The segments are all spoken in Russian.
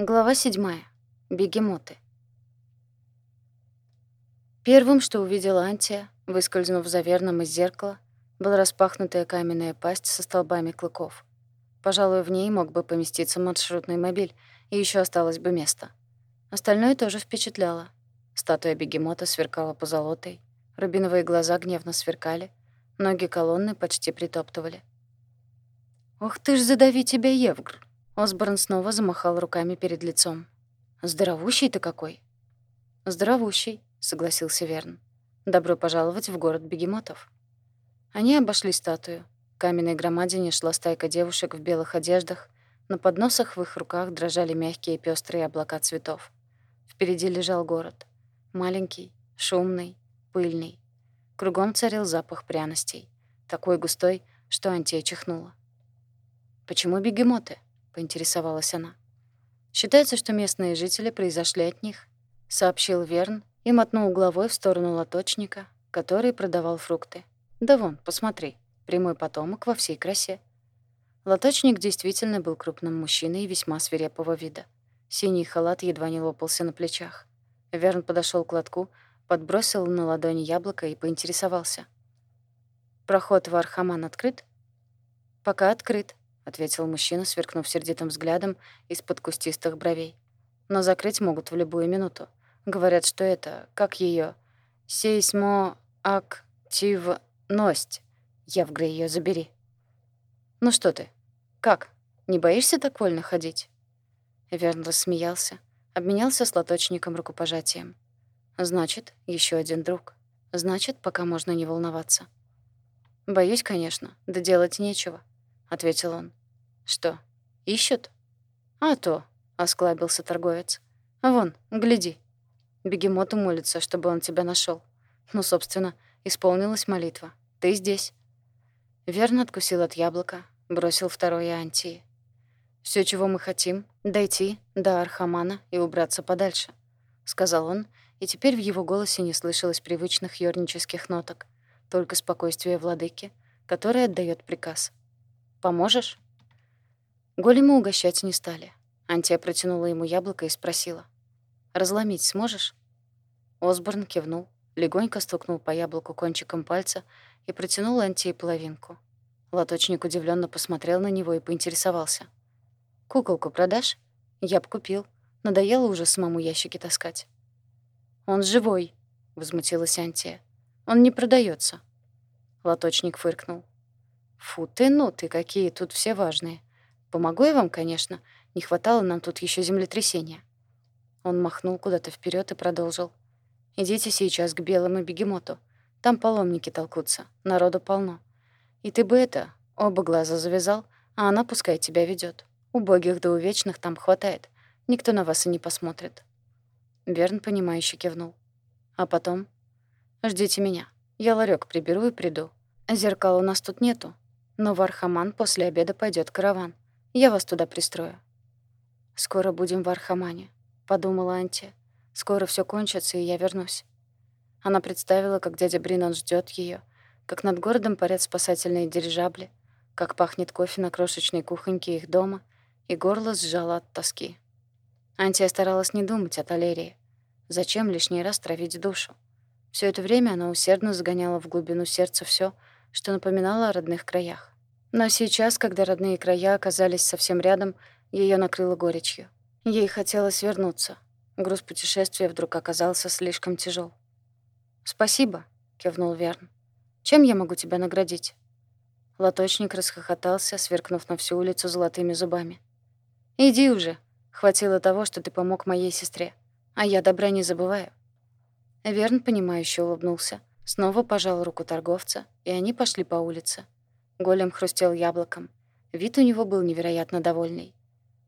Глава 7. Бегемоты. Первым, что увидела Антия, выскользнув за верном из зеркала, была распахнутая каменная пасть со столбами клыков. Пожалуй, в ней мог бы поместиться маршрутный мобиль, и еще осталось бы место. Остальное тоже впечатляло. Статуя бегемота сверкала позолотой, рубиновые глаза гневно сверкали, ноги колонны почти притоптывали. «Ох ты ж, задави тебя, Евгр!» Осборн снова замахал руками перед лицом. «Здоровущий ты какой!» «Здоровущий», — согласился Верн. «Добро пожаловать в город бегемотов». Они обошли статую. К каменной громадине шла стайка девушек в белых одеждах. На подносах в их руках дрожали мягкие пестрые облака цветов. Впереди лежал город. Маленький, шумный, пыльный. Кругом царил запах пряностей. Такой густой, что Антия чихнула. «Почему бегемоты?» Поинтересовалась она. Считается, что местные жители произошли от них, сообщил Верн и мотнул головой в сторону лоточника, который продавал фрукты. Да вон, посмотри, прямой потомок во всей красе. Лоточник действительно был крупным мужчиной и весьма свирепого вида. Синий халат едва не лопался на плечах. Верн подошел к лотку, подбросил на ладони яблоко и поинтересовался. «Проход в Архаман открыт?» «Пока открыт», ответил мужчина, сверкнув сердитым взглядом из-под кустистых бровей. Но закрыть могут в любую минуту. Говорят, что это, как ее, сейсмоактивность. Евгра ее забери. Ну что ты? Как? Не боишься так вольно ходить? Верн рассмеялся, обменялся с лоточником рукопожатием. Значит, еще один друг. Значит, пока можно не волноваться. Боюсь, конечно, да делать нечего, ответил он. «Что, ищут?» «А то», — осклабился торговец. «Вон, гляди. Бегемот молится, чтобы он тебя нашел. Ну, собственно, исполнилась молитва. Ты здесь». Верно откусил от яблока, бросил второе антии. Все, чего мы хотим, — дойти до Архамана и убраться подальше», — сказал он, и теперь в его голосе не слышалось привычных ёрнических ноток, только спокойствие владыки, который отдает приказ. «Поможешь?» Голема угощать не стали. Антия протянула ему яблоко и спросила. «Разломить сможешь?» Осборн кивнул, легонько стукнул по яблоку кончиком пальца и протянул Антии половинку. Лоточник удивленно посмотрел на него и поинтересовался. «Куколку продашь?» «Я б купил. Надоело уже самому ящики таскать». «Он живой», — возмутилась Антия. «Он не продается. Лоточник фыркнул. «Фу ты, ну ты, какие тут все важные. Помогу я вам, конечно. Не хватало нам тут еще землетрясения. Он махнул куда-то вперед и продолжил. Идите сейчас к белому бегемоту. Там паломники толкутся. Народу полно. И ты бы это, оба глаза завязал, а она пускай тебя ведет. Убогих да увечных там хватает. Никто на вас и не посмотрит. Верн, понимающе кивнул. А потом? Ждите меня. Я ларек приберу и приду. Зеркал у нас тут нету. Но в Архаман после обеда пойдет караван. Я вас туда пристрою». «Скоро будем в Архамане», — подумала Анти. «Скоро все кончится, и я вернусь». Она представила, как дядя Бринон ждет ее, как над городом парят спасательные дирижабли, как пахнет кофе на крошечной кухоньке их дома, и горло сжало от тоски. Антия старалась не думать о Талерии. Зачем лишний раз травить душу? Все это время она усердно загоняла в глубину сердца все, что напоминало о родных краях. Но сейчас, когда родные края оказались совсем рядом, ее накрыло горечью. Ей хотелось вернуться. Груз путешествия вдруг оказался слишком тяжел. «Спасибо», — кивнул Верн. «Чем я могу тебя наградить?» Лоточник расхохотался, сверкнув на всю улицу золотыми зубами. «Иди уже. Хватило того, что ты помог моей сестре. А я добра не забываю». Верн, понимающе улыбнулся, снова пожал руку торговца, и они пошли по улице. Голем хрустел яблоком. Вид у него был невероятно довольный.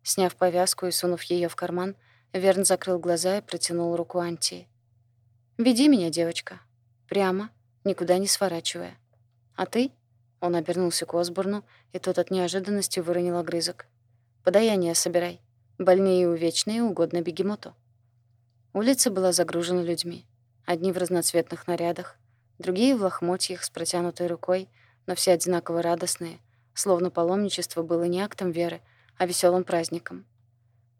Сняв повязку и сунув ее в карман, Верн закрыл глаза и протянул руку Антии. «Веди меня, девочка. Прямо, никуда не сворачивая. А ты?» Он обернулся к Осборну, и тот от неожиданности выронил огрызок. «Подаяние собирай. Больные и увечные угодно бегемоту». Улица была загружена людьми. Одни в разноцветных нарядах, другие в лохмотьях с протянутой рукой — но все одинаково радостные, словно паломничество было не актом веры, а веселым праздником.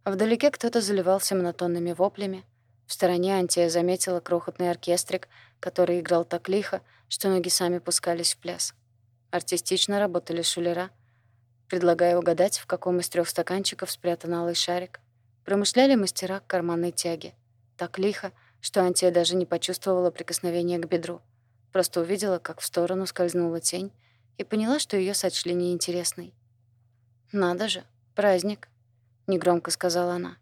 Вдалеке кто-то заливался монотонными воплями. В стороне Антия заметила крохотный оркестрик, который играл так лихо, что ноги сами пускались в пляс. Артистично работали шулера, предлагая угадать, в каком из трех стаканчиков спрятан алый шарик. Промышляли мастера карманной тяги. Так лихо, что Антия даже не почувствовала прикосновения к бедру. Просто увидела, как в сторону скользнула тень, и поняла, что ее сочли неинтересной. «Надо же, праздник», — негромко сказала она.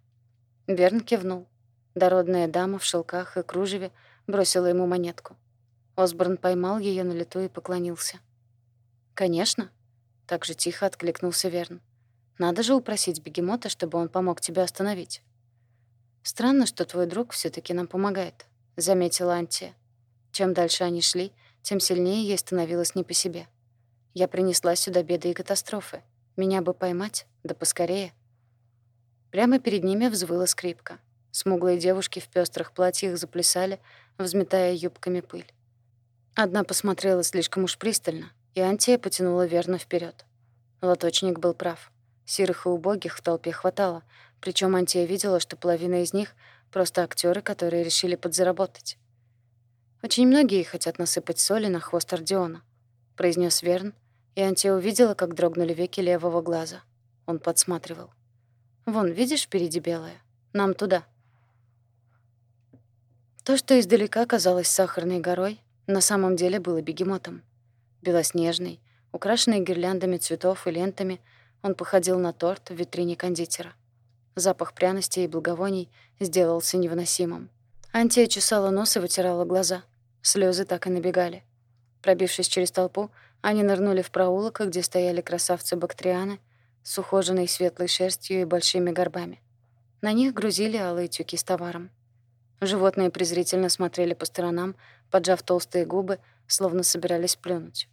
Верн кивнул. Дородная дама в шелках и кружеве бросила ему монетку. Осборн поймал ее на лету и поклонился. «Конечно», — так же тихо откликнулся Верн. «Надо же упросить бегемота, чтобы он помог тебя остановить». «Странно, что твой друг все таки нам помогает», — заметила Антия. Чем дальше они шли, тем сильнее ей становилось не по себе. «Я принесла сюда беды и катастрофы. Меня бы поймать, да поскорее. Прямо перед ними взвыла скрипка. Смуглые девушки в пестрых платьях заплясали, взметая юбками пыль. Одна посмотрела слишком уж пристально, и Антия потянула верно вперед. Лоточник был прав. Сирых и убогих в толпе хватало, причем Антия видела, что половина из них — просто актеры, которые решили подзаработать. «Очень многие хотят насыпать соли на хвост Ордеона», — произнес Верн, и Антия увидела, как дрогнули веки левого глаза. Он подсматривал. «Вон, видишь, впереди белое? Нам туда». То, что издалека казалось сахарной горой, на самом деле было бегемотом. Белоснежный, украшенный гирляндами цветов и лентами, он походил на торт в витрине кондитера. Запах пряностей и благовоний сделался невыносимым. Антия чесала нос и вытирала глаза. Слезы так и набегали. Пробившись через толпу, они нырнули в проулок, где стояли красавцы-бактрианы с ухоженной светлой шерстью и большими горбами. На них грузили алые тюки с товаром. Животные презрительно смотрели по сторонам, поджав толстые губы, словно собирались плюнуть.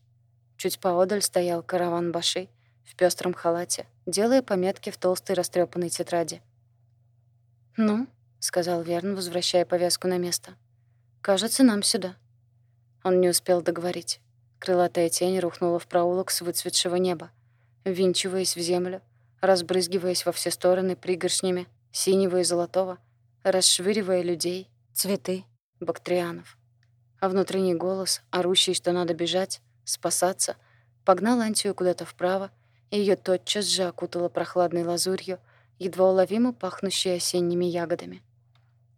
Чуть поодаль стоял караван Баши в пестром халате, делая пометки в толстой растрепанной тетради. «Ну», — сказал Верн, возвращая повязку на место, — «кажется, нам сюда». Он не успел договорить. Крылатая тень рухнула в проулок с выцветшего неба, ввинчиваясь в землю, разбрызгиваясь во все стороны пригоршнями синего и золотого, расшвыривая людей, цветы, бактрианов. А внутренний голос, орущий, что надо бежать, спасаться, погнал Антию куда-то вправо, и ее тотчас же окутала прохладной лазурью, едва уловимо пахнущей осенними ягодами.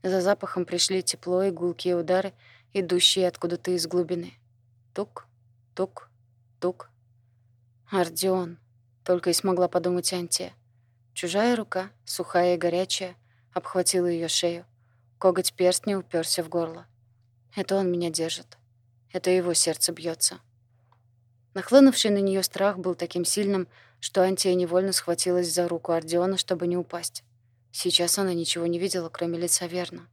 За запахом пришли тепло и гулкие удары, идущие откуда-то из глубины. Тук, Тук, тук. Ардион. Только и смогла подумать Антия. Чужая рука, сухая и горячая, обхватила ее шею. Коготь перстня уперся в горло. Это он меня держит. Это его сердце бьется. Нахлынувший на нее страх был таким сильным, что Антия невольно схватилась за руку Ардиона, чтобы не упасть. Сейчас она ничего не видела, кроме лица Верна.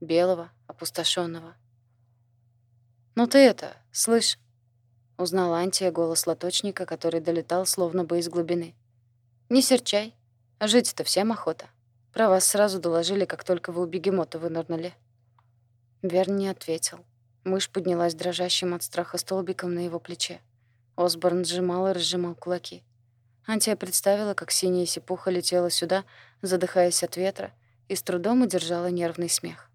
Белого, опустошенного. «Ну ты это, слышь, Узнала Антия голос лоточника, который долетал словно бы из глубины. «Не серчай. Жить-то всем охота. Про вас сразу доложили, как только вы у бегемота вынырнули». Верн не ответил. Мышь поднялась дрожащим от страха столбиком на его плече. Осборн сжимал и разжимал кулаки. Антия представила, как синяя сипуха летела сюда, задыхаясь от ветра, и с трудом удержала нервный смех.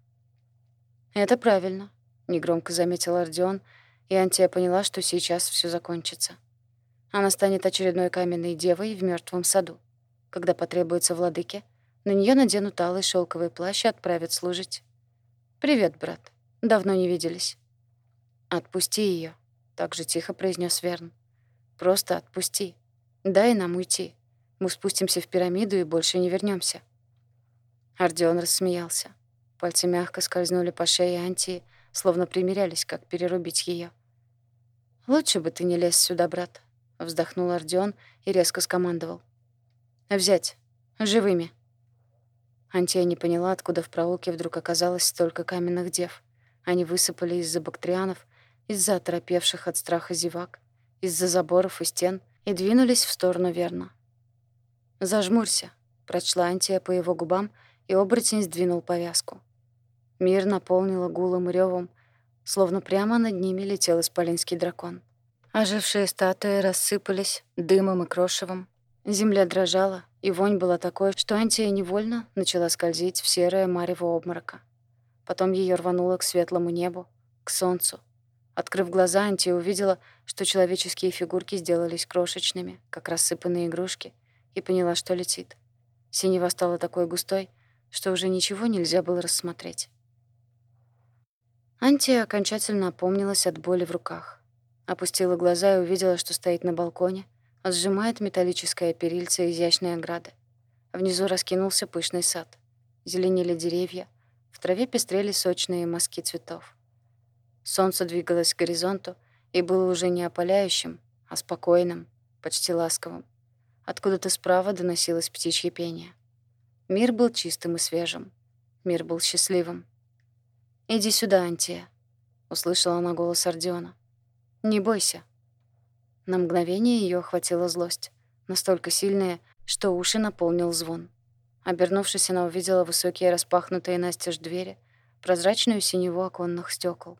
«Это правильно», — негромко заметил Ордеон, и Антия поняла, что сейчас все закончится. Она станет очередной каменной девой в мертвом саду. Когда потребуется владыке, на нее наденут алый шелковый плащ и отправят служить. «Привет, брат. Давно не виделись». «Отпусти ее, так же тихо произнес Верн. «Просто отпусти. Дай нам уйти. Мы спустимся в пирамиду и больше не вернемся. Ардион рассмеялся. Пальцы мягко скользнули по шее Антии, словно примирялись, как перерубить ее. «Лучше бы ты не лез сюда, брат», — вздохнул Ордеон и резко скомандовал. «Взять. Живыми». Антия не поняла, откуда в проулке вдруг оказалось столько каменных дев. Они высыпали из-за бактрианов, из-за оторопевших от страха зевак, из-за заборов и стен и двинулись в сторону Верна. «Зажмурься», — прочла Антия по его губам, и оборотень сдвинул повязку. Мир наполнило гулом и рёвом, словно прямо над ними летел исполинский дракон. Ожившие статуи рассыпались дымом и крошевом. Земля дрожала, и вонь была такой, что Антия невольно начала скользить в серое марево обморока. Потом ее рвануло к светлому небу, к солнцу. Открыв глаза, Антия увидела, что человеческие фигурки сделались крошечными, как рассыпанные игрушки, и поняла, что летит. Синева стала такой густой, что уже ничего нельзя было рассмотреть. Антия окончательно опомнилась от боли в руках. Опустила глаза и увидела, что стоит на балконе, сжимает металлическое перильце изящной ограды. Внизу раскинулся пышный сад. Зеленели деревья, в траве пестрели сочные мазки цветов. Солнце двигалось к горизонту и было уже не опаляющим, а спокойным, почти ласковым. Откуда-то справа доносилось птичье пение. Мир был чистым и свежим. Мир был счастливым. «Иди сюда, Антия», — услышала она голос Ордиона. «Не бойся». На мгновение ее охватила злость, настолько сильная, что уши наполнил звон. Обернувшись, она увидела высокие распахнутые настежь двери, прозрачную синеву оконных стекол.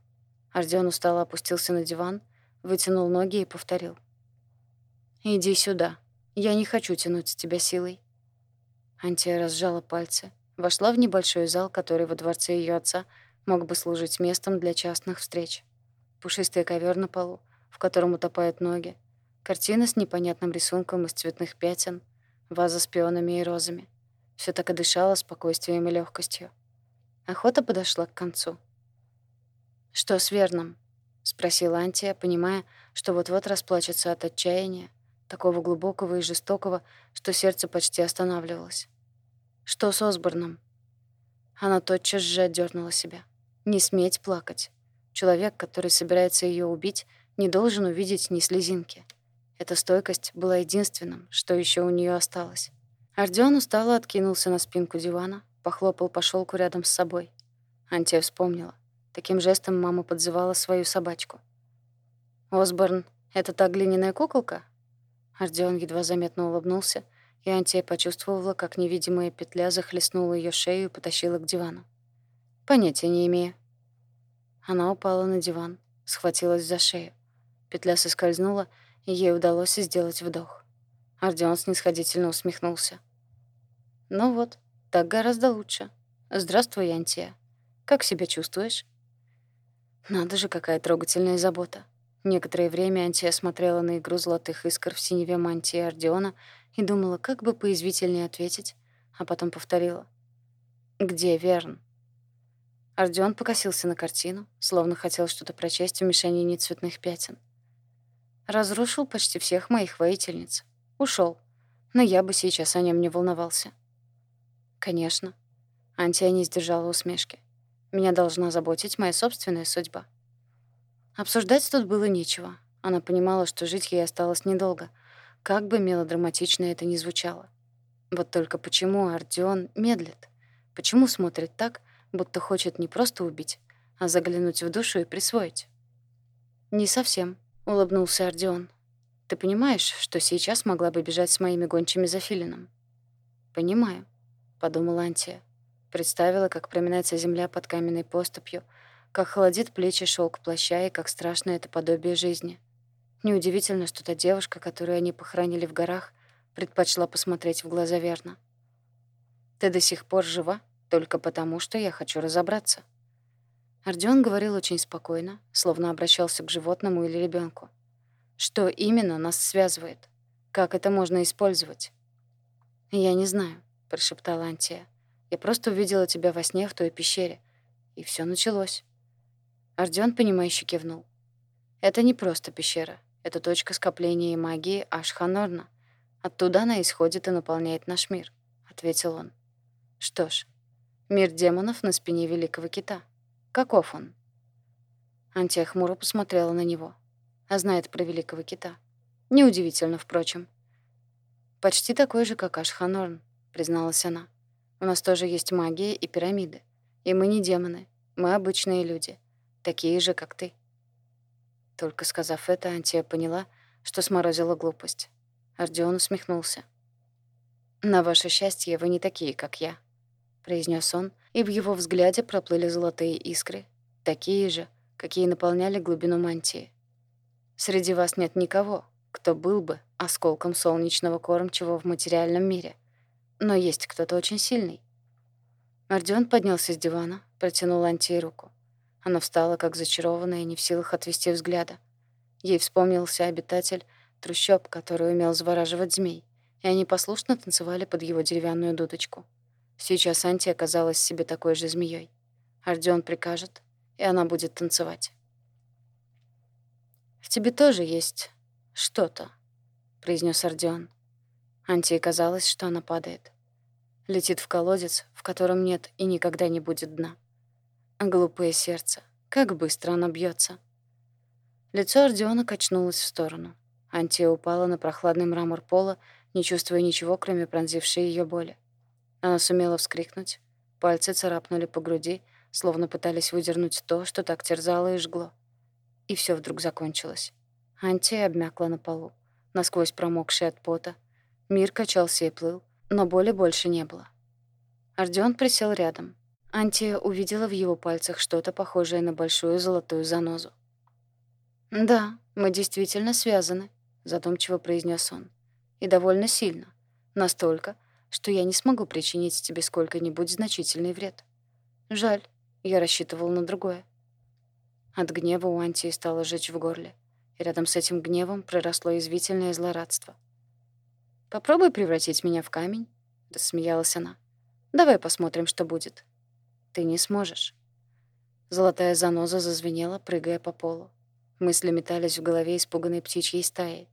Ордион устало опустился на диван, вытянул ноги и повторил. «Иди сюда. Я не хочу тянуть с тебя силой». Антия разжала пальцы, вошла в небольшой зал, который во дворце ее отца мог бы служить местом для частных встреч. Пушистый ковер на полу, в котором утопают ноги, картина с непонятным рисунком из цветных пятен, ваза с пионами и розами. Все так и дышало спокойствием и легкостью. Охота подошла к концу. «Что с Верном?» — спросила Антия, понимая, что вот-вот расплачется от отчаяния, такого глубокого и жестокого, что сердце почти останавливалось. «Что с Осборном?» Она тотчас же отдернула себя. «Не сметь плакать. Человек, который собирается ее убить, не должен увидеть ни слезинки. Эта стойкость была единственным, что еще у нее осталось. Ардион устало откинулся на спинку дивана, похлопал по шелку рядом с собой. Антия вспомнила. Таким жестом мама подзывала свою собачку. «Осборн, это та глиняная куколка?» Ардион едва заметно улыбнулся, и Антия почувствовала, как невидимая петля захлестнула ее шею и потащила к дивану. «Понятия не имею». Она упала на диван, схватилась за шею. Петля соскользнула, и ей удалось сделать вдох. Ардион снисходительно усмехнулся. «Ну вот, так гораздо лучше. Здравствуй, Антия. Как себя чувствуешь?» Надо же, какая трогательная забота. Некоторое время Антия смотрела на игру золотых искр в синеве мантии Ордиона и думала, как бы поязвительнее ответить, а потом повторила. «Где Верн?» Ордион покосился на картину, словно хотел что-то прочесть в мешанине цветных пятен. «Разрушил почти всех моих воительниц. Ушел. Но я бы сейчас о нем не волновался. Конечно. Антия не сдержала усмешки. Меня должна заботить моя собственная судьба. Обсуждать тут было нечего. Она понимала, что жить ей осталось недолго, как бы мелодраматично это ни звучало. Вот только почему Ардион медлит? Почему смотрит так, будто хочет не просто убить, а заглянуть в душу и присвоить? «Не совсем», — улыбнулся Ардион. Ты понимаешь, что сейчас могла бы бежать с моими гончими за Филином?» «Понимаю», — подумала Антия. Представила, как проминается земля под каменной поступью, как холодит плечи шелк плаща и как страшно это подобие жизни. Неудивительно, что та девушка, которую они похоронили в горах, предпочла посмотреть в глаза верно. «Ты до сих пор жива только потому, что я хочу разобраться». Ардион говорил очень спокойно, словно обращался к животному или ребенку. Что именно нас связывает? Как это можно использовать? Я не знаю, прошептала Антия. Я просто увидела тебя во сне в той пещере, и все началось. Ардион понимающе кивнул. Это не просто пещера, это точка скопления магии Ашханорна. Оттуда она исходит и наполняет наш мир, ответил он. Что ж, мир демонов на спине великого кита. Каков он? Антия хмуро посмотрела на него а знает про великого кита. Неудивительно, впрочем. «Почти такой же, как Ашханорн», — призналась она. «У нас тоже есть магия и пирамиды. И мы не демоны, мы обычные люди, такие же, как ты». Только сказав это, Антия поняла, что сморозила глупость. Ардион усмехнулся. «На ваше счастье, вы не такие, как я», — произнес он, и в его взгляде проплыли золотые искры, такие же, какие наполняли глубину мантии. Среди вас нет никого, кто был бы осколком солнечного кормчего в материальном мире, но есть кто-то очень сильный. Родион поднялся с дивана, протянул Антии руку. Она встала, как зачарованная, не в силах отвести взгляда. Ей вспомнился обитатель трущоб, который умел завораживать змей, и они послушно танцевали под его деревянную дудочку. Сейчас Анти оказалась себе такой же змеей. Ардион прикажет, и она будет танцевать. «В тебе тоже есть что-то», — произнес Ардион. Антии казалось, что она падает. Летит в колодец, в котором нет и никогда не будет дна. Глупое сердце, как быстро оно бьется. Лицо Ардиона качнулось в сторону. Антия упала на прохладный мрамор пола, не чувствуя ничего, кроме пронзившей ее боли. Она сумела вскрикнуть. Пальцы царапнули по груди, словно пытались выдернуть то, что так терзало и жгло. И все вдруг закончилось. Антия обмякла на полу, насквозь промокшая от пота. Мир качался и плыл, но боли больше не было. Ардион присел рядом. Антия увидела в его пальцах что-то похожее на большую золотую занозу. «Да, мы действительно связаны», — задумчиво произнес он. «И довольно сильно. Настолько, что я не смогу причинить тебе сколько-нибудь значительный вред. Жаль, я рассчитывал на другое». От гнева у Антии стало жечь в горле, и рядом с этим гневом проросло извительное злорадство. «Попробуй превратить меня в камень», — рассмеялась она. «Давай посмотрим, что будет». «Ты не сможешь». Золотая заноза зазвенела, прыгая по полу. Мысли метались в голове испуганной птичьей стаи.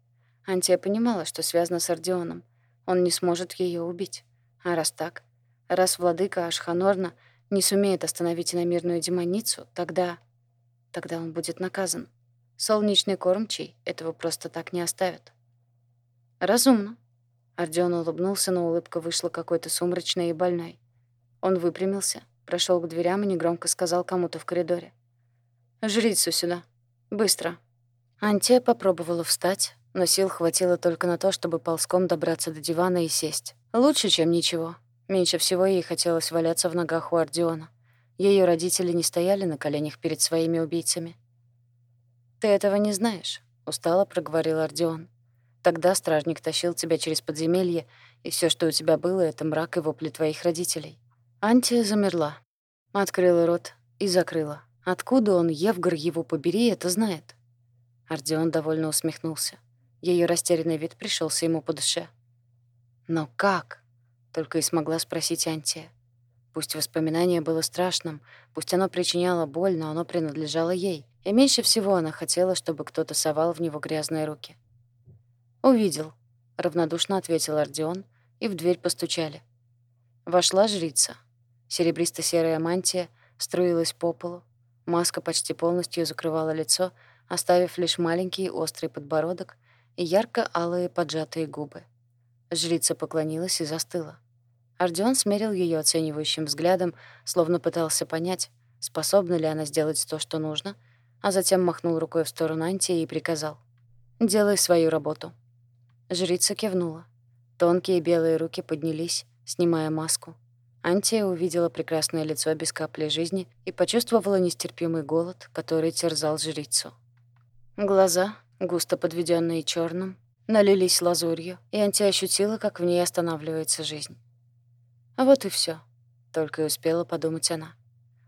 Антия понимала, что связано с Ордеоном. Он не сможет ее убить. А раз так, раз владыка Ашханорна не сумеет остановить иномирную демоницу, тогда... Тогда он будет наказан. Солнечный кормчий этого просто так не оставит. «Разумно», Ардион улыбнулся, но улыбка вышла какой-то сумрачной и больной. Он выпрямился, прошел к дверям и негромко сказал кому-то в коридоре. «Жрицу сюда. Быстро». Антия попробовала встать, но сил хватило только на то, чтобы ползком добраться до дивана и сесть. Лучше, чем ничего. Меньше всего ей хотелось валяться в ногах у Ардиона. Ее родители не стояли на коленях перед своими убийцами. «Ты этого не знаешь», — устало проговорил Ардион. Тогда стражник тащил тебя через подземелье, и все, что у тебя было, — это мрак и вопли твоих родителей. Антия замерла, открыла рот и закрыла. Откуда он, Евгар, его побери, это знает? Ардион довольно усмехнулся. Ее растерянный вид пришелся ему по душе. «Но как?» — только и смогла спросить Антия. Пусть воспоминание было страшным, пусть оно причиняло боль, но оно принадлежало ей. И меньше всего она хотела, чтобы кто-то совал в него грязные руки. «Увидел», — равнодушно ответил Ордеон, и в дверь постучали. Вошла жрица. Серебристо-серая мантия струилась по полу, маска почти полностью закрывала лицо, оставив лишь маленький острый подбородок и ярко-алые поджатые губы. Жрица поклонилась и застыла. Ордеон смерил ее оценивающим взглядом, словно пытался понять, способна ли она сделать то, что нужно, а затем махнул рукой в сторону Антии и приказал. «Делай свою работу». Жрица кивнула. Тонкие белые руки поднялись, снимая маску. Антия увидела прекрасное лицо без капли жизни и почувствовала нестерпимый голод, который терзал жрицу. Глаза, густо подведенные черным, налились лазурью, и Антия ощутила, как в ней останавливается жизнь. А вот и все, только и успела подумать она.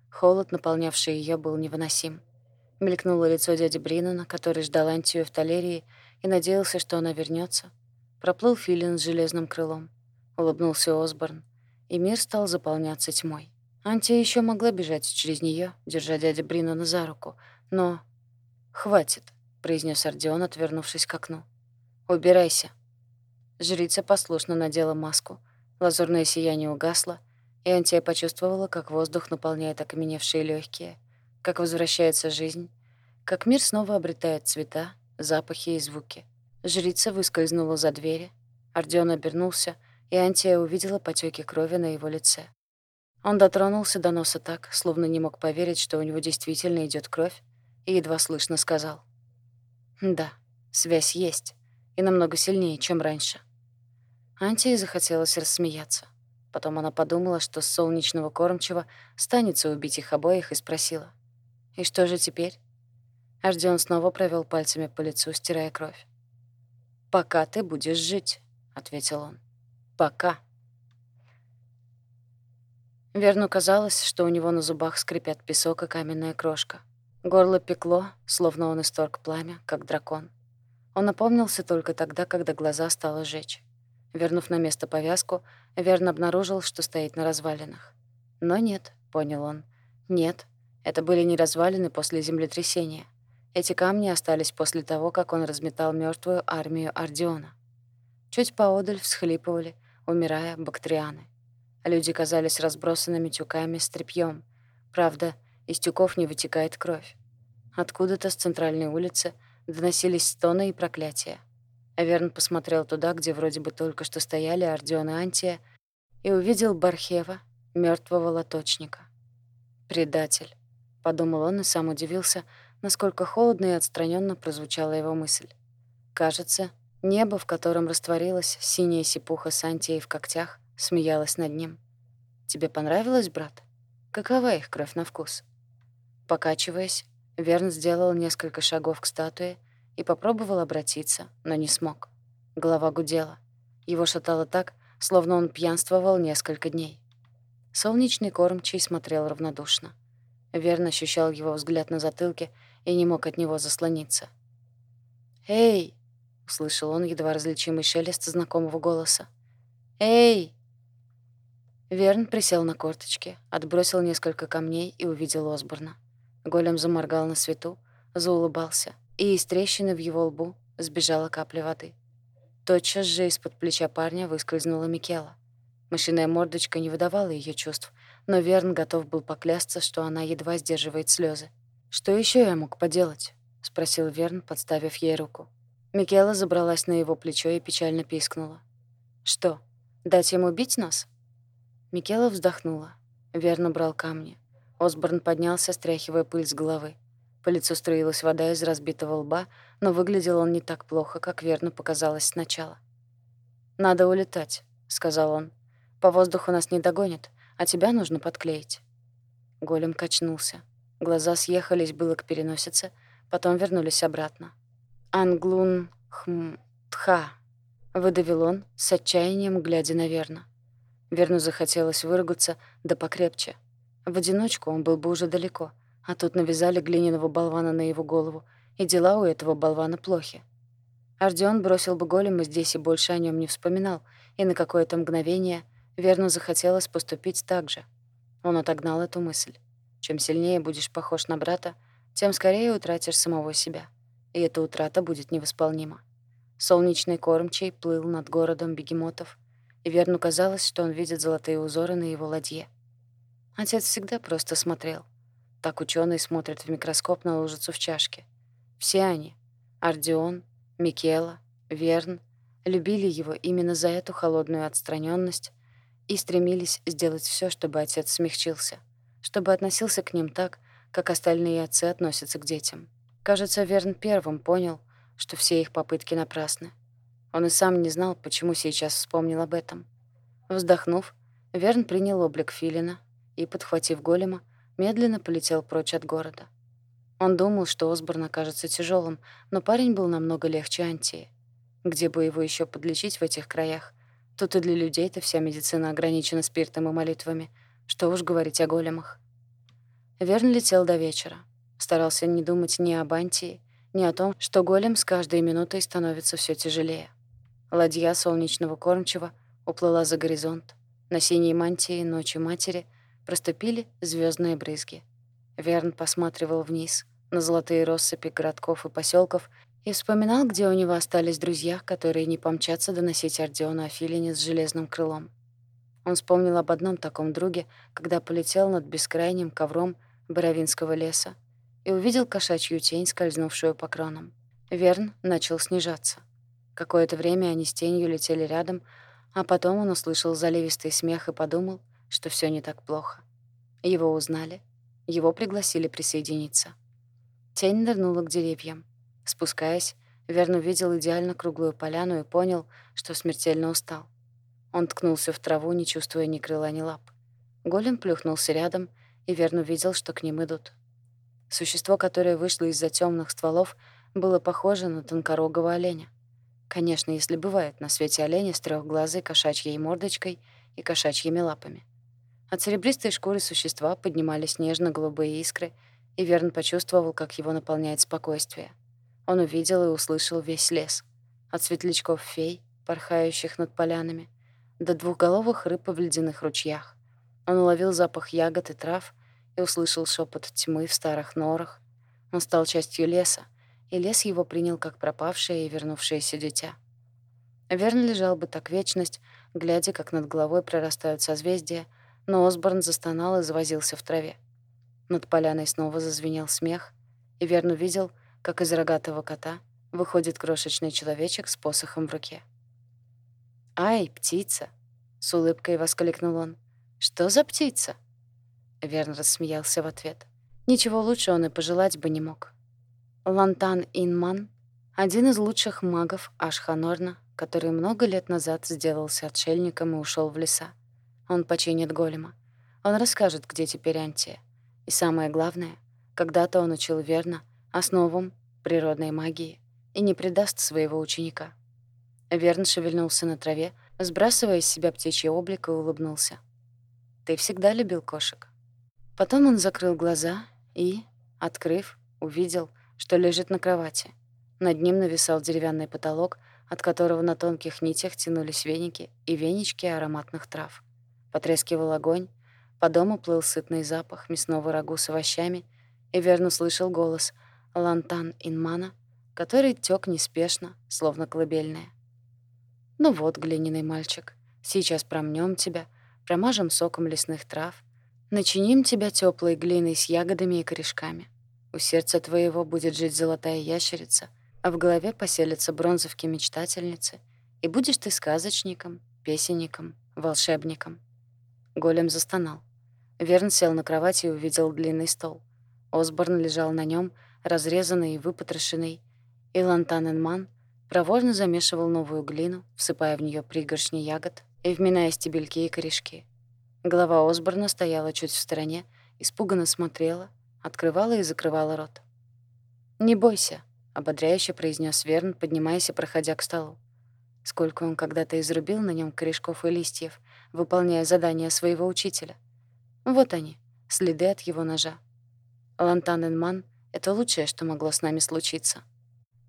Холод, наполнявший ее, был невыносим. Мелькнуло лицо дяди Бринана, который ждал Антию в Толерии и надеялся, что она вернется. Проплыл филин с железным крылом. Улыбнулся Осборн, и мир стал заполняться тьмой. Антия еще могла бежать через нее, держа дядя Бринана за руку, но... «Хватит», — произнес Ордеон, отвернувшись к окну. «Убирайся». Жрица послушно надела маску. Лазурное сияние угасло, и Антия почувствовала, как воздух наполняет окаменевшие легкие, как возвращается жизнь, как мир снова обретает цвета, запахи и звуки. Жрица выскользнула за двери. Ордеон обернулся, и Антия увидела потеки крови на его лице. Он дотронулся до носа так, словно не мог поверить, что у него действительно идет кровь, и едва слышно сказал. «Да, связь есть, и намного сильнее, чем раньше». Антии захотелось рассмеяться. Потом она подумала, что с солнечного кормчего станется убить их обоих, и спросила. «И что же теперь?» Ардион снова провел пальцами по лицу, стирая кровь. «Пока ты будешь жить», — ответил он. «Пока». Верну казалось, что у него на зубах скрипят песок и каменная крошка. Горло пекло, словно он исторг пламя, как дракон. Он напомнился только тогда, когда глаза стало жечь. Вернув на место повязку, Верн обнаружил, что стоит на развалинах. Но нет, понял он. Нет, это были не развалины после землетрясения. Эти камни остались после того, как он разметал мертвую армию Ардиона. Чуть поодаль всхлипывали, умирая, бактрианы. Люди казались разбросанными тюками с тряпьём. Правда, из тюков не вытекает кровь. Откуда-то с центральной улицы доносились стоны и проклятия. Аверн посмотрел туда, где вроде бы только что стояли Ардион и Антия, и увидел Бархева, мертвого лоточника. «Предатель», — подумал он и сам удивился, насколько холодно и отстраненно прозвучала его мысль. Кажется, небо, в котором растворилась синяя сипуха с Антией в когтях, смеялась над ним. «Тебе понравилось, брат? Какова их кровь на вкус?» Покачиваясь, Верн сделал несколько шагов к статуе и попробовал обратиться, но не смог. Голова гудела. Его шатало так, словно он пьянствовал несколько дней. Солнечный кормчий смотрел равнодушно. Верн ощущал его взгляд на затылке и не мог от него заслониться. «Эй!» — услышал он едва различимый шелест знакомого голоса. «Эй!» Верн присел на корточки, отбросил несколько камней и увидел Осборна. Голем заморгал на свету, заулыбался, и из трещины в его лбу сбежала капля воды. Тотчас же из-под плеча парня выскользнула Микела. Мышиная мордочка не выдавала ее чувств, но Верн готов был поклясться, что она едва сдерживает слезы. «Что еще я мог поделать?» — спросил Верн, подставив ей руку. Микела забралась на его плечо и печально пискнула. «Что, дать ему бить нас?» Микела вздохнула. Верн убрал камни. Осборн поднялся, стряхивая пыль с головы. По лицу струилась вода из разбитого лба, но выглядел он не так плохо, как верно показалось сначала. «Надо улетать», — сказал он. «По воздуху нас не догонят, а тебя нужно подклеить». Голем качнулся. Глаза съехались было к переносице, потом вернулись обратно. «Англун хм... тха», — выдавил он, с отчаянием глядя на Верна. Верну захотелось выругаться, да покрепче. В одиночку он был бы уже далеко, а тут навязали глиняного болвана на его голову, и дела у этого болвана плохи. Ардион бросил бы голема здесь и больше о нем не вспоминал, и на какое-то мгновение верно захотелось поступить так же. Он отогнал эту мысль. Чем сильнее будешь похож на брата, тем скорее утратишь самого себя. И эта утрата будет невосполнима. Солнечный кормчий плыл над городом бегемотов, и Верну казалось, что он видит золотые узоры на его ладье. Отец всегда просто смотрел. Так ученый смотрит в микроскоп на лужицу в чашке. Все они — Ардион, Микела, Верн — любили его именно за эту холодную отстраненность и стремились сделать все, чтобы отец смягчился, чтобы относился к ним так, как остальные отцы относятся к детям. Кажется, Верн первым понял, что все их попытки напрасны. Он и сам не знал, почему сейчас вспомнил об этом. Вздохнув, Верн принял облик Филина и, подхватив голема, медленно полетел прочь от города. Он думал, что Осборн окажется тяжелым, но парень был намного легче Антии. Где бы его еще подлечить в этих краях? Тут и для людей-то вся медицина ограничена спиртом и молитвами. Что уж говорить о големах. Верн летел до вечера. Старался не думать ни об Антии, ни о том, что голем с каждой минутой становится все тяжелее. Ладья солнечного кормчего уплыла за горизонт. На синей мантии ночи матери проступили звездные брызги. Верн посматривал вниз, на золотые россыпи городков и поселков и вспоминал, где у него остались друзья, которые не помчатся доносить Ордеону о Филине с железным крылом. Он вспомнил об одном таком друге, когда полетел над бескрайним ковром Боровинского леса и увидел кошачью тень, скользнувшую по кронам. Верн начал снижаться. Какое-то время они с тенью летели рядом, а потом он услышал заливистый смех и подумал — что все не так плохо. Его узнали, его пригласили присоединиться. Тень нырнула к деревьям. Спускаясь, Верн увидел идеально круглую поляну и понял, что смертельно устал. Он ткнулся в траву, не чувствуя ни крыла, ни лап. Голем плюхнулся рядом, и Верн увидел, что к ним идут. Существо, которое вышло из-за темных стволов, было похоже на тонкорогого оленя. Конечно, если бывает на свете олени с трехглазой кошачьей мордочкой и кошачьими лапами. От серебристой шкуры существа поднимались нежно-голубые искры, и Верн почувствовал, как его наполняет спокойствие. Он увидел и услышал весь лес. От светлячков фей, порхающих над полянами, до двухголовых рыб в ледяных ручьях. Он уловил запах ягод и трав и услышал шепот тьмы в старых норах. Он стал частью леса, и лес его принял как пропавшее и вернувшееся дитя. Верн лежал бы так вечность, глядя, как над головой прорастают созвездия, но Осборн застонал и завозился в траве. Над поляной снова зазвенел смех, и Верн увидел, как из рогатого кота выходит крошечный человечек с посохом в руке. «Ай, птица!» — с улыбкой воскликнул он. «Что за птица?» Верн рассмеялся в ответ. Ничего лучше он и пожелать бы не мог. Лантан Инман — один из лучших магов Ашханорна, который много лет назад сделался отшельником и ушел в леса. Он починит голема. Он расскажет, где теперь Антия. И самое главное, когда-то он учил верно основам природной магии и не предаст своего ученика. Верн шевельнулся на траве, сбрасывая из себя птичье облик и улыбнулся. «Ты всегда любил кошек». Потом он закрыл глаза и, открыв, увидел, что лежит на кровати. Над ним нависал деревянный потолок, от которого на тонких нитях тянулись веники и венички ароматных трав. Потрескивал огонь, по дому плыл сытный запах мясного рагу с овощами, и верно слышал голос Лантан Инмана, который тёк неспешно, словно колыбельная. «Ну вот, глиняный мальчик, сейчас промнём тебя, промажем соком лесных трав, начиним тебя тёплой глиной с ягодами и корешками. У сердца твоего будет жить золотая ящерица, а в голове поселятся бронзовки мечтательницы, и будешь ты сказочником, песенником, волшебником». Голем застонал. Верн сел на кровати и увидел длинный стол. Осборн лежал на нем, разрезанный и выпотрошенный, и Лантаненман проворно замешивал новую глину, всыпая в нее пригоршни ягод и вминая стебельки и корешки. Голова Осборна стояла чуть в стороне, испуганно смотрела, открывала и закрывала рот. «Не бойся», — ободряюще произнес Верн, поднимаясь и проходя к столу. Сколько он когда-то изрубил на нем корешков и листьев, выполняя задания своего учителя. Вот они, следы от его ножа. Лантан это лучшее, что могло с нами случиться.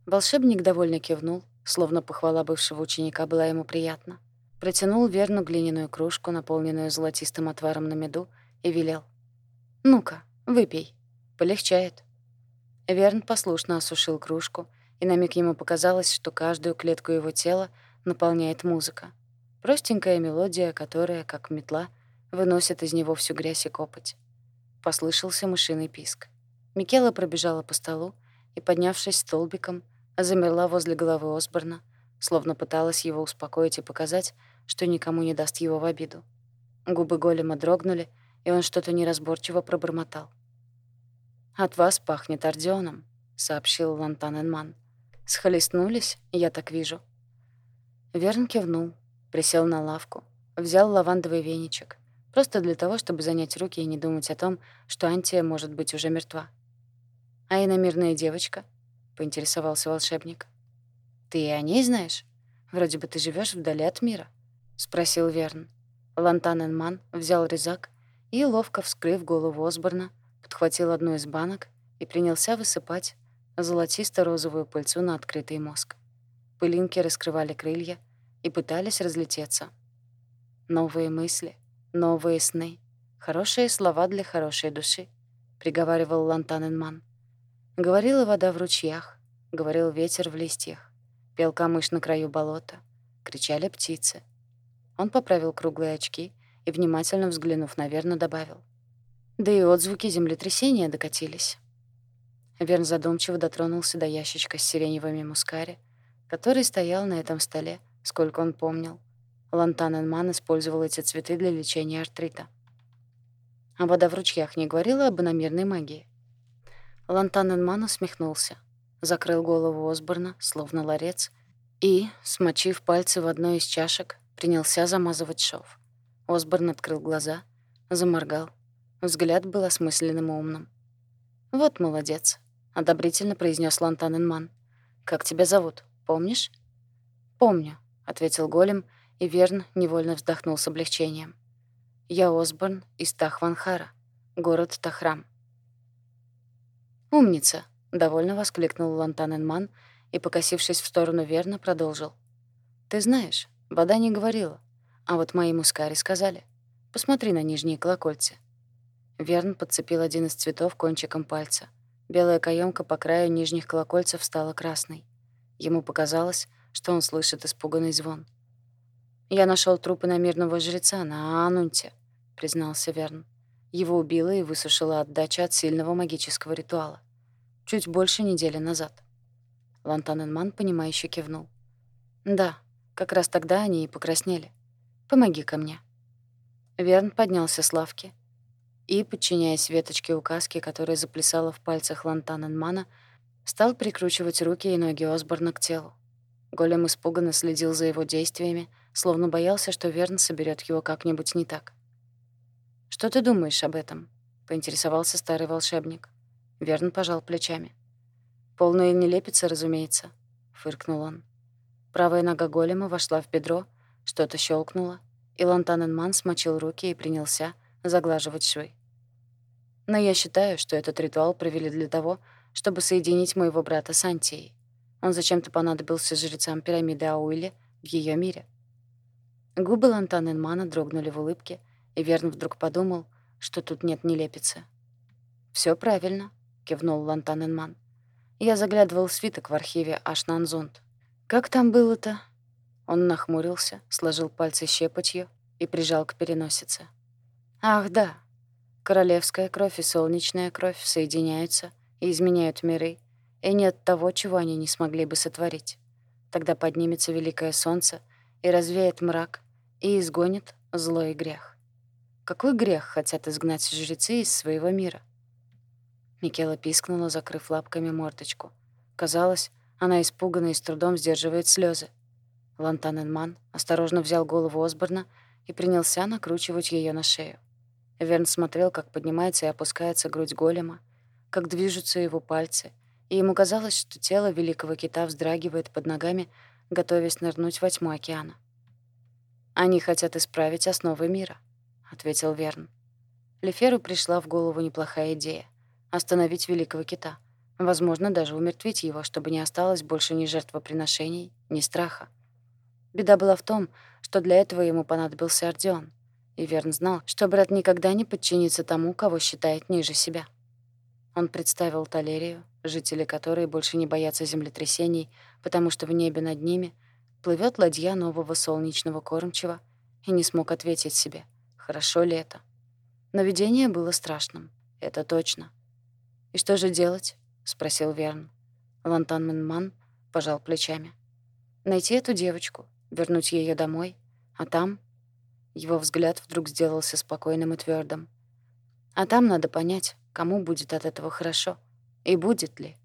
Волшебник довольно кивнул, словно похвала бывшего ученика была ему приятна. Протянул верну глиняную кружку, наполненную золотистым отваром на меду, и велел. «Ну-ка, выпей. Полегчает». Верн послушно осушил кружку, и на миг ему показалось, что каждую клетку его тела наполняет музыка. Простенькая мелодия, которая, как метла, выносит из него всю грязь и копоть. Послышался мышиный писк. Микела пробежала по столу и, поднявшись столбиком, замерла возле головы Осборна, словно пыталась его успокоить и показать, что никому не даст его в обиду. Губы голема дрогнули, и он что-то неразборчиво пробормотал. «От вас пахнет ордеоном», — сообщил Лантан Энман. «Схолестнулись, я так вижу». Верн кивнул, Присел на лавку, взял лавандовый веничек. Просто для того, чтобы занять руки и не думать о том, что Антия может быть уже мертва. «А иномирная девочка?» — поинтересовался волшебник. «Ты и о ней знаешь? Вроде бы ты живешь вдали от мира», — спросил Верн. Лантан взял резак и, ловко вскрыв голову Осборна, подхватил одну из банок и принялся высыпать золотисто-розовую пыльцу на открытый мозг. Пылинки раскрывали крылья — и пытались разлететься. Новые мысли, новые сны, хорошие слова для хорошей души, приговаривал Лантаненман. Говорила вода в ручьях, говорил ветер в листьях, пел камыш на краю болота, кричали птицы. Он поправил круглые очки и, внимательно взглянув на Верну, добавил. Да и отзвуки землетрясения докатились. Верн задумчиво дотронулся до ящичка с сиреневыми мускари, который стоял на этом столе, сколько он помнил. Лантан Энман использовал эти цветы для лечения артрита. А вода в ручьях не говорила об иномерной магии. Лантан Энман усмехнулся, закрыл голову Осборна, словно ларец, и, смочив пальцы в одной из чашек, принялся замазывать шов. Осборн открыл глаза, заморгал. Взгляд был осмысленным и умным. «Вот молодец», — одобрительно произнес Лантан Энман. «Как тебя зовут, помнишь?» «Помню», — ответил голем, и Верн невольно вздохнул с облегчением. Я Осборн из Тахванхара, город Тахрам». «Умница!» — довольно воскликнул Лантан и, покосившись в сторону Верна, продолжил. «Ты знаешь, вода не говорила, а вот мои мускари сказали. Посмотри на нижние колокольцы». Верн подцепил один из цветов кончиком пальца. Белая каемка по краю нижних колокольцев стала красной. Ему показалось, что он слышит испуганный звон. «Я нашел трупы намирного жреца на Анунте», — признался Верн. Его убила и высушила отдача от сильного магического ритуала. Чуть больше недели назад. Лантаненман, понимающе кивнул. «Да, как раз тогда они и покраснели. Помоги ко мне». Верн поднялся с лавки и, подчиняясь веточке указки, которая заплясала в пальцах Лантаненмана, стал прикручивать руки и ноги Осборна к телу. Голем испуганно следил за его действиями, словно боялся, что Верн соберет его как-нибудь не так. «Что ты думаешь об этом?» — поинтересовался старый волшебник. Верн пожал плечами. «Полная нелепица, разумеется», — фыркнул он. Правая нога голема вошла в бедро, что-то щелкнуло, и Лантаненман смочил руки и принялся заглаживать швы. Но я считаю, что этот ритуал провели для того, чтобы соединить моего брата с Антией. Он зачем-то понадобился жрецам пирамиды Ауили в ее мире. Губы Лантаненмана дрогнули в улыбке, и Верн вдруг подумал, что тут нет нелепицы. Все правильно», — кивнул Лантаненман. «Я заглядывал в свиток в архиве Ашнанзунд. Как там было-то?» Он нахмурился, сложил пальцы щепотью и прижал к переносице. «Ах, да. Королевская кровь и солнечная кровь соединяются и изменяют миры, и нет того, чего они не смогли бы сотворить. Тогда поднимется великое солнце и развеет мрак, и изгонит злой грех. Какой грех хотят изгнать жрецы из своего мира? Микела пискнула, закрыв лапками мордочку. Казалось, она испуганно и с трудом сдерживает слезы. Лантаненман осторожно взял голову Осборна и принялся накручивать ее на шею. Верн смотрел, как поднимается и опускается грудь голема, как движутся его пальцы, и ему казалось, что тело великого кита вздрагивает под ногами, готовясь нырнуть во тьму океана. «Они хотят исправить основы мира», — ответил Верн. Леферу пришла в голову неплохая идея — остановить великого кита, возможно, даже умертвить его, чтобы не осталось больше ни жертвоприношений, ни страха. Беда была в том, что для этого ему понадобился Ордеон, и Верн знал, что брат никогда не подчинится тому, кого считает ниже себя. Он представил Талерию, жители которой больше не боятся землетрясений, потому что в небе над ними плывет ладья нового солнечного кормчего, и не смог ответить себе, хорошо ли это. Но видение было страшным, это точно. «И что же делать?» — спросил Верн. Лантан Мэнман пожал плечами. «Найти эту девочку, вернуть ее домой, а там...» Его взгляд вдруг сделался спокойным и твердым. «А там надо понять, кому будет от этого хорошо, и будет ли».